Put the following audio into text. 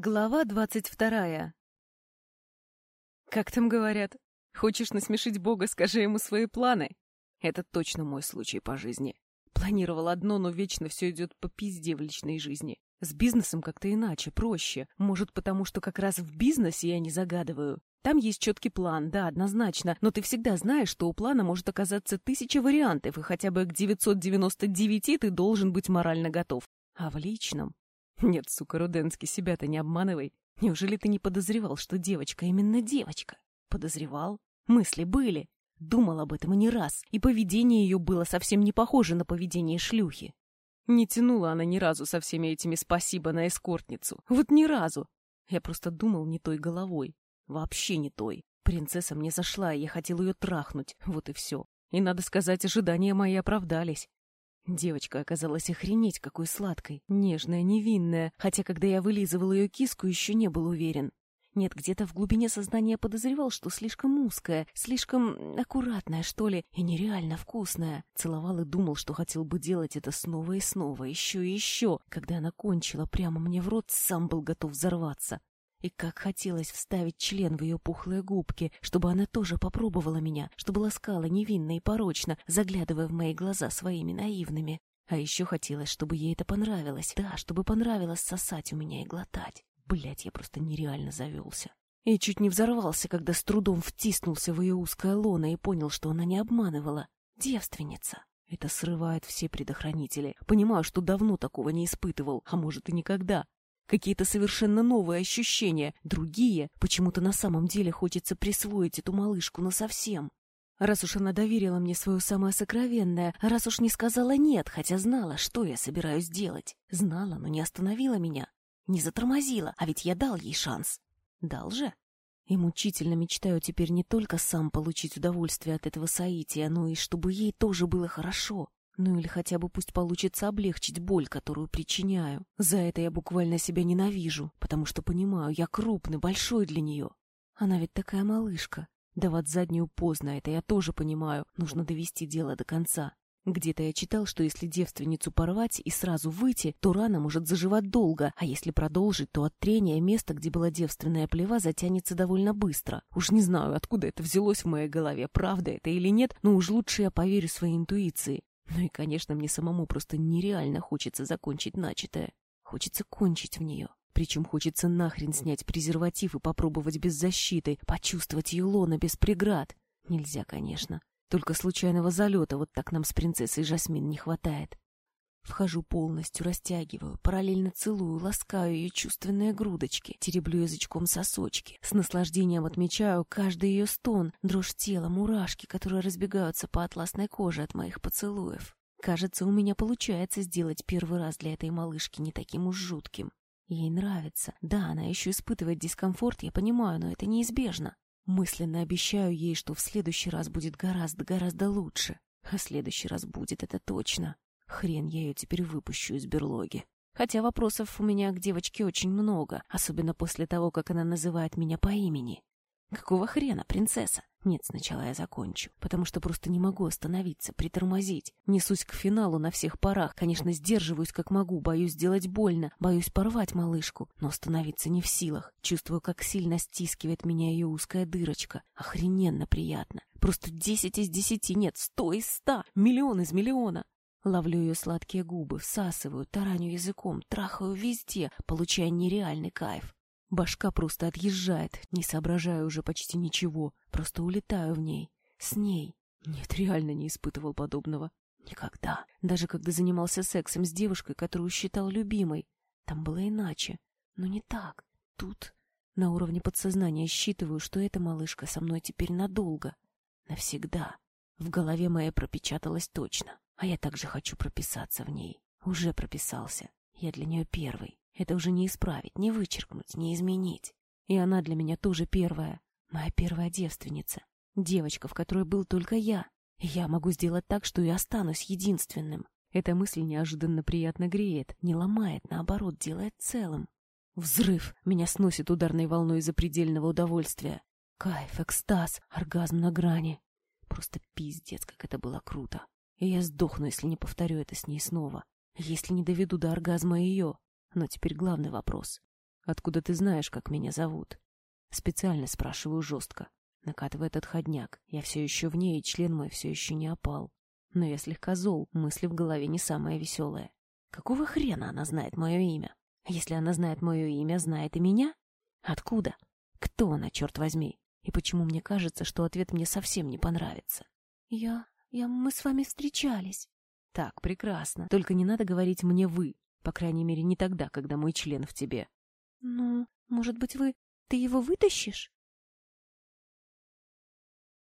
Глава двадцать вторая. Как там говорят? Хочешь насмешить Бога, скажи ему свои планы. Это точно мой случай по жизни. Планировал одно, но вечно все идет по пизде в личной жизни. С бизнесом как-то иначе, проще. Может, потому что как раз в бизнесе я не загадываю. Там есть четкий план, да, однозначно, но ты всегда знаешь, что у плана может оказаться тысяча вариантов, и хотя бы к 999 ты должен быть морально готов. А в личном нет, сука, Руденский, себя-то не обманывай. Неужели ты не подозревал, что девочка именно девочка? Подозревал? Мысли были. Думал об этом и не раз, и поведение ее было совсем не похоже на поведение шлюхи. Не тянула она ни разу со всеми этими спасибо на эскортницу. Вот ни разу. Я просто думал не той головой. Вообще не той. Принцесса мне зашла, и я хотел ее трахнуть. Вот и все. И, надо сказать, ожидания мои оправдались. Девочка оказалась охренеть какой сладкой, нежная, невинная, хотя когда я вылизывал ее киску, еще не был уверен. Нет, где-то в глубине сознания подозревал, что слишком узкая, слишком аккуратная, что ли, и нереально вкусная. Целовал и думал, что хотел бы делать это снова и снова, еще и еще. Когда она кончила прямо мне в рот, сам был готов взорваться. И как хотелось вставить член в ее пухлые губки, чтобы она тоже попробовала меня, чтобы ласкала невинно и порочно, заглядывая в мои глаза своими наивными. А еще хотелось, чтобы ей это понравилось. Да, чтобы понравилось сосать у меня и глотать. Блять, я просто нереально завелся. И чуть не взорвался, когда с трудом втиснулся в ее узкое лоно и понял, что она не обманывала. Девственница. Это срывает все предохранители. Понимаю, что давно такого не испытывал, а может и никогда. Какие-то совершенно новые ощущения, другие. Почему-то на самом деле хочется присвоить эту малышку насовсем. Раз уж она доверила мне свое самое сокровенное, раз уж не сказала «нет», хотя знала, что я собираюсь делать. Знала, но не остановила меня. Не затормозила, а ведь я дал ей шанс. Дал же. И мучительно мечтаю теперь не только сам получить удовольствие от этого соития, но и чтобы ей тоже было хорошо. Ну или хотя бы пусть получится облегчить боль, которую причиняю. За это я буквально себя ненавижу, потому что понимаю, я крупный, большой для нее. Она ведь такая малышка. Давать заднюю поздно, это я тоже понимаю. Нужно довести дело до конца. Где-то я читал, что если девственницу порвать и сразу выйти, то рана может заживать долго, а если продолжить, то от трения место, где была девственная плева, затянется довольно быстро. Уж не знаю, откуда это взялось в моей голове, правда это или нет, но уж лучше я поверю своей интуиции. Ну и, конечно, мне самому просто нереально хочется закончить начатое. Хочется кончить в нее. Причем хочется нахрен снять презерватив и попробовать без защиты, почувствовать ее лона без преград. Нельзя, конечно. Только случайного залета вот так нам с принцессой Жасмин не хватает. Вхожу полностью, растягиваю, параллельно целую, ласкаю ее чувственные грудочки, тереблю язычком сосочки. С наслаждением отмечаю каждый ее стон, дрожь тела, мурашки, которые разбегаются по атласной коже от моих поцелуев. Кажется, у меня получается сделать первый раз для этой малышки не таким уж жутким. Ей нравится. Да, она еще испытывает дискомфорт, я понимаю, но это неизбежно. Мысленно обещаю ей, что в следующий раз будет гораздо-гораздо лучше. А следующий раз будет, это точно. Хрен я ее теперь выпущу из берлоги. Хотя вопросов у меня к девочке очень много, особенно после того, как она называет меня по имени. Какого хрена, принцесса? Нет, сначала я закончу, потому что просто не могу остановиться, притормозить. Несусь к финалу на всех парах, конечно, сдерживаюсь как могу, боюсь сделать больно, боюсь порвать малышку, но остановиться не в силах. Чувствую, как сильно стискивает меня ее узкая дырочка. Охрененно приятно. Просто десять из десяти, нет, сто из ста, миллион из миллиона. Ловлю ее сладкие губы, всасываю, тараню языком, трахаю везде, получая нереальный кайф. Башка просто отъезжает, не соображаю уже почти ничего, просто улетаю в ней. С ней. Нет, реально не испытывал подобного. Никогда. Даже когда занимался сексом с девушкой, которую считал любимой. Там было иначе. Но не так. Тут на уровне подсознания считываю, что эта малышка со мной теперь надолго. Навсегда. В голове моей пропечаталось точно. А я также хочу прописаться в ней. Уже прописался. Я для нее первый. Это уже не исправить, не вычеркнуть, не изменить. И она для меня тоже первая. Моя первая девственница. Девочка, в которой был только я. И я могу сделать так, что и останусь единственным. Эта мысль неожиданно приятно греет, не ломает, наоборот, делает целым. Взрыв меня сносит ударной волной запредельного удовольствия. Кайф, экстаз, оргазм на грани. Просто пиздец, как это было круто. И я сдохну, если не повторю это с ней снова. Если не доведу до оргазма ее. Но теперь главный вопрос. Откуда ты знаешь, как меня зовут? Специально спрашиваю жестко. Накатывает отходняк. Я все еще в ней, и член мой все еще не опал. Но я слегка зол, мысли в голове не самые веселые. Какого хрена она знает мое имя? Если она знает мое имя, знает и меня? Откуда? Кто она, черт возьми? И почему мне кажется, что ответ мне совсем не понравится? Я... я... мы с вами встречались. Так, прекрасно. Только не надо говорить мне «вы». По крайней мере, не тогда, когда мой член в тебе. Ну, может быть, вы... ты его вытащишь?